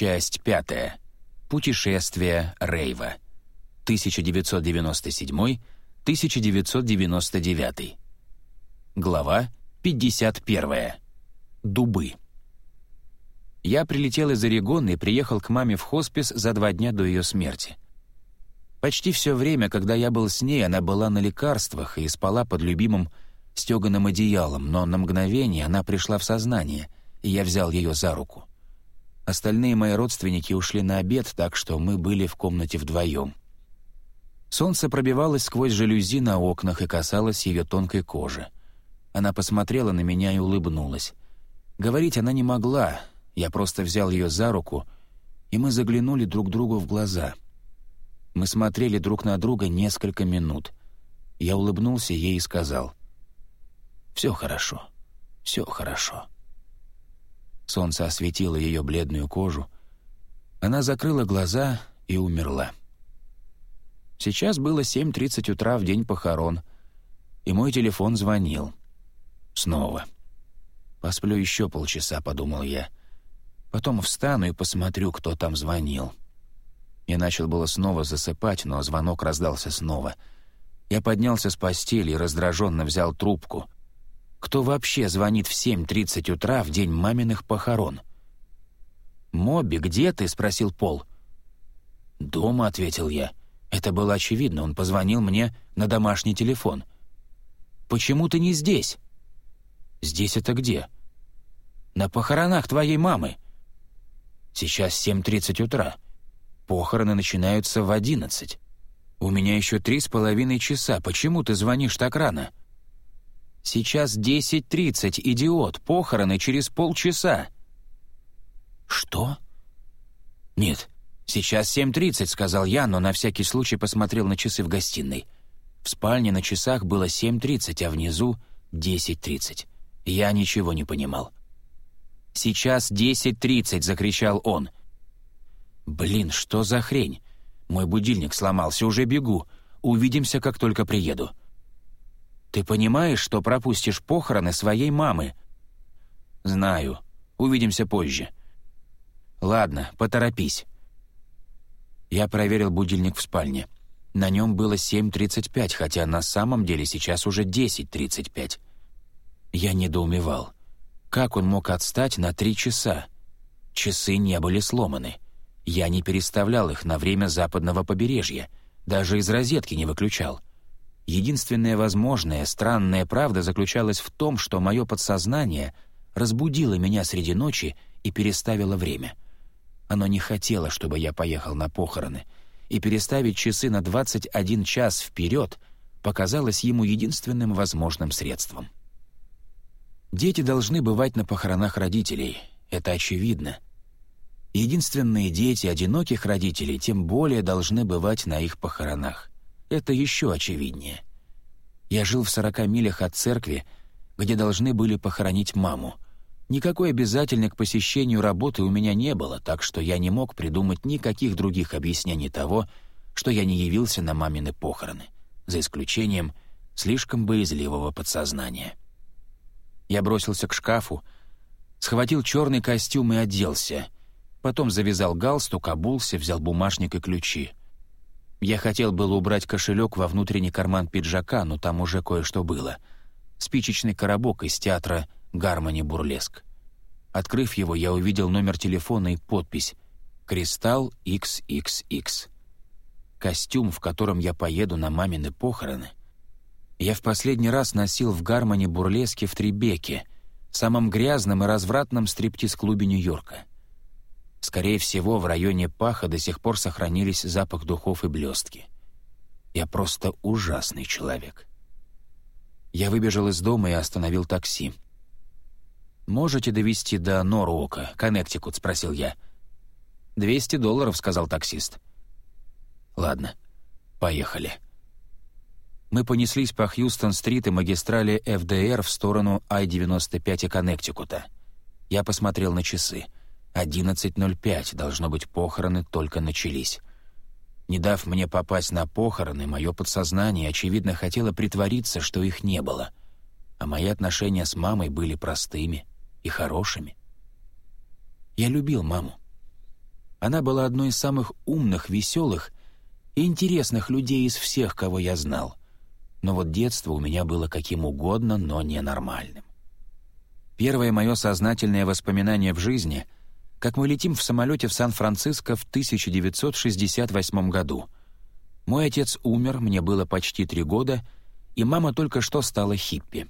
Часть пятая. Путешествие Рейва. 1997-1999. Глава 51. Дубы. Я прилетел из Орегона и приехал к маме в хоспис за два дня до ее смерти. Почти все время, когда я был с ней, она была на лекарствах и спала под любимым стеганым одеялом, но на мгновение она пришла в сознание, и я взял ее за руку. Остальные мои родственники ушли на обед, так что мы были в комнате вдвоем. Солнце пробивалось сквозь жалюзи на окнах и касалось ее тонкой кожи. Она посмотрела на меня и улыбнулась. Говорить она не могла, я просто взял ее за руку, и мы заглянули друг другу в глаза. Мы смотрели друг на друга несколько минут. Я улыбнулся ей и сказал, «Все хорошо, все хорошо». Солнце осветило ее бледную кожу. Она закрыла глаза и умерла. Сейчас было 7.30 утра в день похорон, и мой телефон звонил. Снова. «Посплю еще полчаса», — подумал я. «Потом встану и посмотрю, кто там звонил». Я начал было снова засыпать, но звонок раздался снова. Я поднялся с постели и раздраженно взял трубку — кто вообще звонит в 7.30 утра в день маминых похорон? «Моби, где ты?» — спросил Пол. «Дома», — ответил я. Это было очевидно, он позвонил мне на домашний телефон. «Почему ты не здесь?» «Здесь это где?» «На похоронах твоей мамы». «Сейчас 7.30 утра. Похороны начинаются в 11. У меня еще три с половиной часа. Почему ты звонишь так рано?» Сейчас 10.30, идиот, похороны через полчаса». «Что?» «Нет, сейчас 7.30», — сказал я, но на всякий случай посмотрел на часы в гостиной. В спальне на часах было 7.30, а внизу — 10.30. Я ничего не понимал. «Сейчас 10.30», — закричал он. «Блин, что за хрень? Мой будильник сломался, уже бегу. Увидимся, как только приеду». Ты понимаешь, что пропустишь похороны своей мамы?» «Знаю. Увидимся позже». «Ладно, поторопись». Я проверил будильник в спальне. На нем было 7.35, хотя на самом деле сейчас уже 10.35. Я недоумевал. Как он мог отстать на три часа? Часы не были сломаны. Я не переставлял их на время западного побережья, даже из розетки не выключал. Единственная возможная странная правда заключалась в том, что мое подсознание разбудило меня среди ночи и переставило время. Оно не хотело, чтобы я поехал на похороны, и переставить часы на 21 час вперед показалось ему единственным возможным средством. Дети должны бывать на похоронах родителей, это очевидно. Единственные дети одиноких родителей тем более должны бывать на их похоронах это еще очевиднее. Я жил в сорока милях от церкви, где должны были похоронить маму. Никакой обязательной к посещению работы у меня не было, так что я не мог придумать никаких других объяснений того, что я не явился на мамины похороны, за исключением слишком боязливого подсознания. Я бросился к шкафу, схватил черный костюм и оделся, потом завязал галстук, обулся, взял бумажник и ключи — я хотел было убрать кошелек во внутренний карман пиджака, но там уже кое-что было. Спичечный коробок из театра «Гармони Бурлеск». Открыв его, я увидел номер телефона и подпись «Кристалл XXX». Костюм, в котором я поеду на мамины похороны. Я в последний раз носил в «Гармони Бурлеске» в Трибеке, самом грязном и развратном стриптиз-клубе Нью-Йорка. Скорее всего, в районе паха до сих пор сохранились запах духов и блестки. Я просто ужасный человек. Я выбежал из дома и остановил такси. «Можете довести до Норуока, Коннектикут?» — спросил я. «Двести долларов», — сказал таксист. «Ладно, поехали». Мы понеслись по Хьюстон-стрит и магистрали ФДР в сторону Ай-95 и Коннектикута. Я посмотрел на часы — 11.05, должно быть, похороны только начались. Не дав мне попасть на похороны, мое подсознание, очевидно, хотело притвориться, что их не было. А мои отношения с мамой были простыми и хорошими. Я любил маму. Она была одной из самых умных, веселых и интересных людей из всех, кого я знал. Но вот детство у меня было каким угодно, но ненормальным. Первое мое сознательное воспоминание в жизни — как мы летим в самолете в Сан-Франциско в 1968 году. Мой отец умер, мне было почти три года, и мама только что стала хиппи.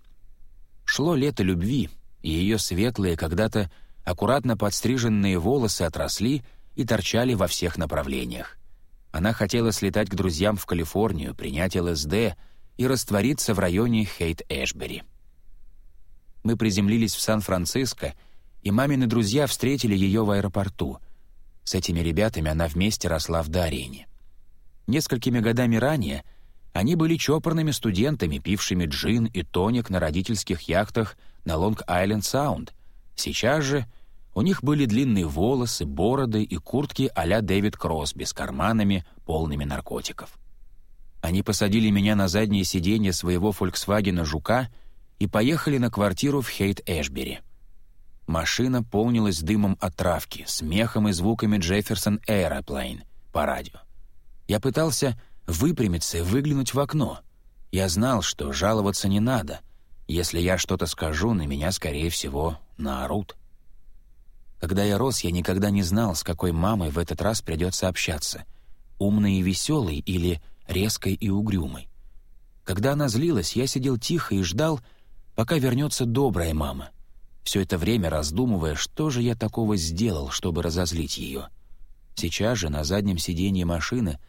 Шло лето любви, и ее светлые, когда-то аккуратно подстриженные волосы отросли и торчали во всех направлениях. Она хотела слетать к друзьям в Калифорнию, принять ЛСД и раствориться в районе Хейт-Эшбери. Мы приземлились в Сан-Франциско, и мамины друзья встретили ее в аэропорту. С этими ребятами она вместе росла в Дариене. Несколькими годами ранее они были чопорными студентами, пившими джин и тоник на родительских яхтах на Лонг-Айленд-Саунд. Сейчас же у них были длинные волосы, бороды и куртки а-ля Дэвид Кросби с карманами, полными наркотиков. Они посадили меня на заднее сиденье своего «Фольксвагена Жука» и поехали на квартиру в Хейт-Эшбери. Машина полнилась дымом от травки, смехом и звуками Джефферсон Aeroplane по радио. Я пытался выпрямиться и выглянуть в окно. Я знал, что жаловаться не надо. Если я что-то скажу, на меня, скорее всего, наорут. Когда я рос, я никогда не знал, с какой мамой в этот раз придется общаться. Умной и веселой или резкой и угрюмой. Когда она злилась, я сидел тихо и ждал, пока вернется добрая мама. Все это время раздумывая, что же я такого сделал, чтобы разозлить ее. Сейчас же на заднем сиденье машины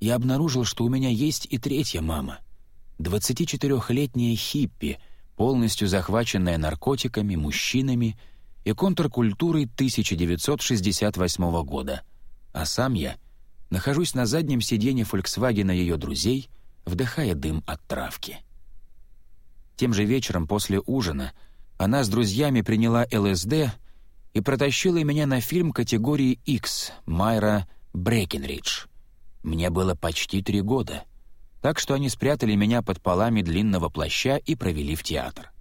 я обнаружил, что у меня есть и третья мама. 24-летняя хиппи, полностью захваченная наркотиками, мужчинами — и контркультурой 1968 года, а сам я нахожусь на заднем сиденье «Фольксвагена» ее друзей, вдыхая дым от травки. Тем же вечером после ужина она с друзьями приняла ЛСД и протащила меня на фильм категории X Майра Брекенридж. Мне было почти три года, так что они спрятали меня под полами длинного плаща и провели в театр.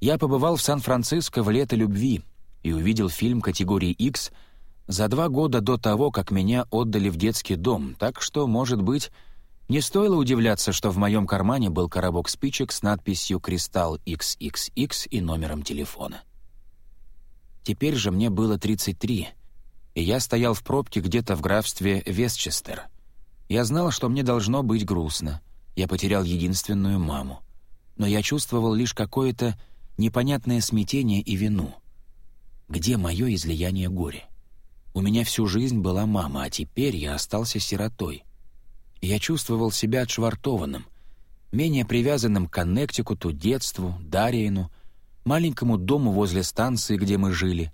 Я побывал в Сан-Франциско в лето любви и увидел фильм категории X за два года до того, как меня отдали в детский дом, так что, может быть, не стоило удивляться, что в моем кармане был коробок спичек с надписью «Кристалл XXX» и номером телефона. Теперь же мне было 33, и я стоял в пробке где-то в графстве Вестчестер. Я знал, что мне должно быть грустно. Я потерял единственную маму. Но я чувствовал лишь какое-то непонятное смятение и вину. Где мое излияние горя? У меня всю жизнь была мама, а теперь я остался сиротой. Я чувствовал себя отшвартованным, менее привязанным к Коннектикуту, детству, Дариену, маленькому дому возле станции, где мы жили.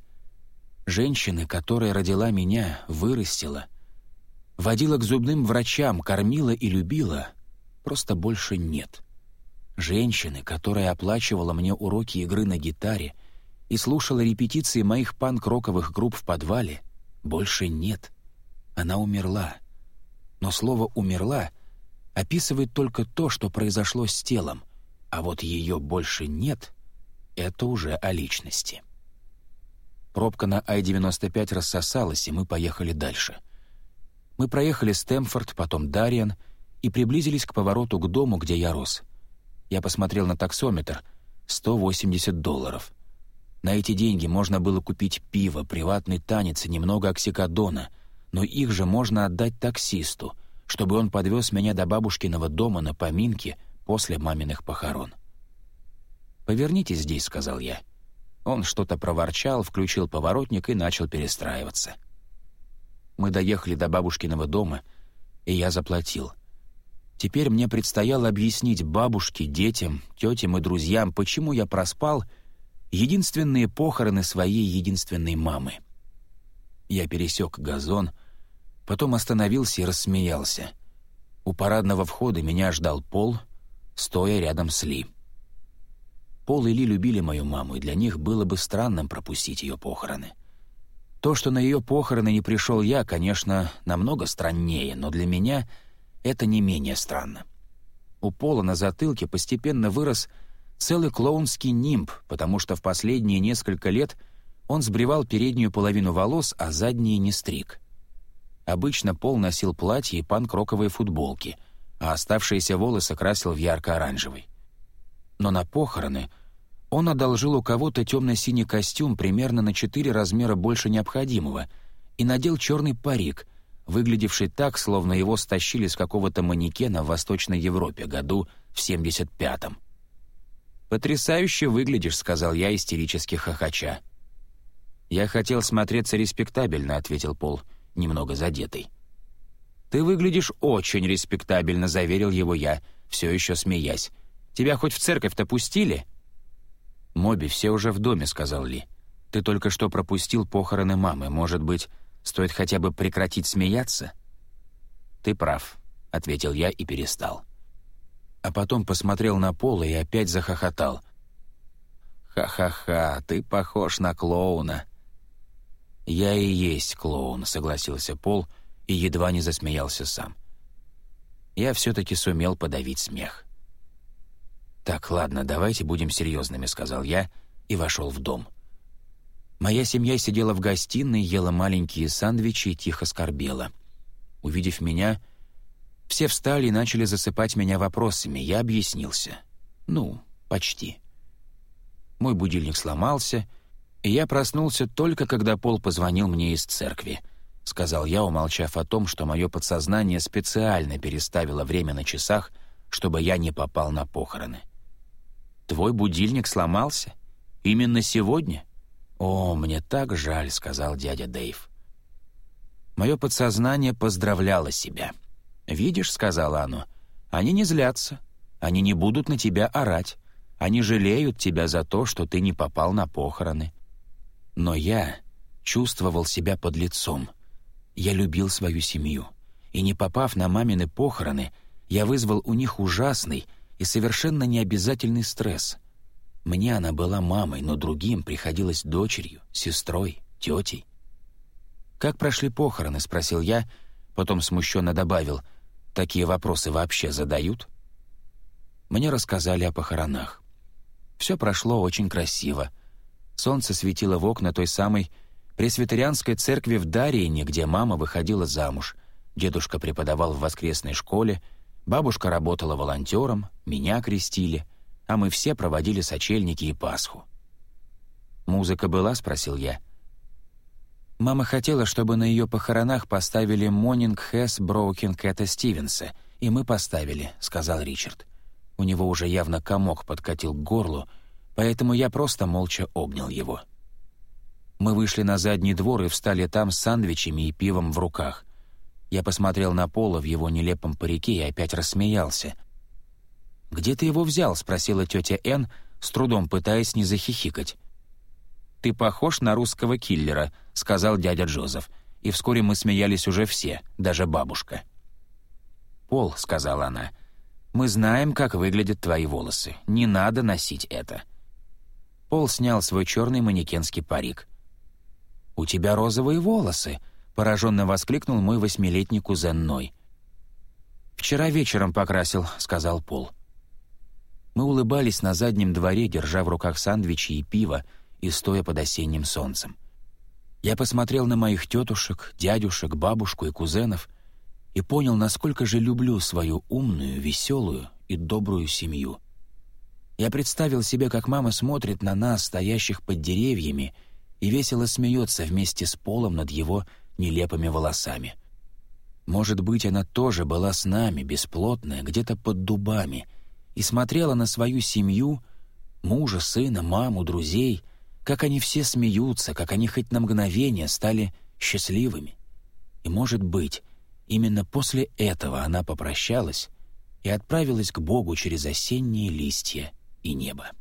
Женщины, которая родила меня, вырастила, водила к зубным врачам, кормила и любила, просто больше нет. Женщины, которая оплачивала мне уроки игры на гитаре и слушала репетиции моих панк-роковых групп в подвале, больше нет. Она умерла. Но слово «умерла» описывает только то, что произошло с телом, а вот ее больше нет — это уже о личности. Пробка на Ай-95 рассосалась, и мы поехали дальше. Мы проехали Стэмфорд, потом Дариан и приблизились к повороту к дому, где я рос — я посмотрел на таксометр. 180 долларов. На эти деньги можно было купить пиво, приватный танец и немного оксикодона, но их же можно отдать таксисту, чтобы он подвез меня до бабушкиного дома на поминки после маминых похорон. «Поверните здесь», — сказал я. Он что-то проворчал, включил поворотник и начал перестраиваться. Мы доехали до бабушкиного дома, и я заплатил — Теперь мне предстояло объяснить бабушке, детям, тетям и друзьям, почему я проспал единственные похороны своей единственной мамы. Я пересек газон, потом остановился и рассмеялся. У парадного входа меня ждал Пол, стоя рядом с Ли. Пол и Ли любили мою маму, и для них было бы странным пропустить ее похороны. То, что на ее похороны не пришел я, конечно, намного страннее, но для меня — это не менее странно. У Пола на затылке постепенно вырос целый клоунский нимб, потому что в последние несколько лет Он сбривал переднюю половину волос, а задние не стриг. Обычно Пол носил платье и панк-роковые футболки, а оставшиеся волосы красил в ярко-оранжевый. Но на похороны он одолжил у кого-то темно-синий костюм примерно на четыре размера больше необходимого и надел черный парик, выглядевший так, словно его стащили с какого-то манекена в Восточной Европе году в 75-м. «Потрясающе выглядишь», — сказал я, истерически хохоча. «Я хотел смотреться респектабельно», — ответил Пол, — немного задетый. «Ты выглядишь очень респектабельно», — заверил его я, все еще смеясь. «Тебя хоть в церковь-то пустили?» «Моби, все уже в доме», — сказал Ли. «Ты только что пропустил похороны мамы. Может быть, стоит хотя бы прекратить смеяться?» «Ты прав», — ответил я и перестал. А потом посмотрел на Пола и опять захохотал. «Ха-ха-ха, ты похож на клоуна», «Я и есть клоун», — согласился Пол и едва не засмеялся сам. Я все-таки сумел подавить смех. «Так, ладно, давайте будем серьезными», — сказал я и вошел в дом. Моя семья сидела в гостиной, ела маленькие сандвичи и тихо скорбела. Увидев меня, все встали и начали засыпать меня вопросами. Я объяснился. Ну, почти. Мой будильник сломался — я проснулся только, когда Пол позвонил мне из церкви», — сказал я, умолчав о том, что мое подсознание специально переставило время на часах, чтобы я не попал на похороны. «Твой будильник сломался? Именно сегодня?» «О, мне так жаль», — сказал дядя Дэйв. Мое подсознание поздравляло себя. «Видишь», — сказала оно, — «они не злятся, они не будут на тебя орать, они жалеют тебя за то, что ты не попал на похороны. Но я чувствовал себя под лицом. Я любил свою семью. И не попав на мамины похороны, я вызвал у них ужасный и совершенно необязательный стресс. Мне она была мамой, но другим приходилось дочерью, сестрой, тетей. «Как прошли похороны?» — спросил я, потом смущенно добавил. «Такие вопросы вообще задают?» Мне рассказали о похоронах. Все прошло очень красиво — Солнце светило в окна той самой пресвитерианской церкви в Дариене, где мама выходила замуж. Дедушка преподавал в воскресной школе, бабушка работала волонтером, меня крестили, а мы все проводили сочельники и Пасху. «Музыка была?» — спросил я. Мама хотела, чтобы на ее похоронах поставили «Morning Has Broken Кэта Стивенса», и мы поставили, — сказал Ричард. У него уже явно комок подкатил к горлу, поэтому я просто молча обнял его. Мы вышли на задний двор и встали там с сандвичами и пивом в руках. Я посмотрел на Пола в его нелепом парике и опять рассмеялся. «Где ты его взял?» — спросила тетя Н, с трудом пытаясь не захихикать. «Ты похож на русского киллера», — сказал дядя Джозеф, и вскоре мы смеялись уже все, даже бабушка. «Пол», — сказала она, — «мы знаем, как выглядят твои волосы. Не надо носить это». Пол снял свой черный манекенский парик. «У тебя розовые волосы!» — пораженно воскликнул мой восьмилетний кузен Ной. «Вчера вечером покрасил», — сказал Пол. Мы улыбались на заднем дворе, держа в руках сандвичи и пиво и стоя под осенним солнцем. Я посмотрел на моих тетушек, дядюшек, бабушку и кузенов и понял, насколько же люблю свою умную, веселую и добрую семью. Я представил себе, как мама смотрит на нас, стоящих под деревьями, и весело смеется вместе с Полом над его нелепыми волосами. Может быть, она тоже была с нами, бесплотная, где-то под дубами, и смотрела на свою семью, мужа, сына, маму, друзей, как они все смеются, как они хоть на мгновение стали счастливыми. И, может быть, именно после этого она попрощалась и отправилась к Богу через осенние листья и небо.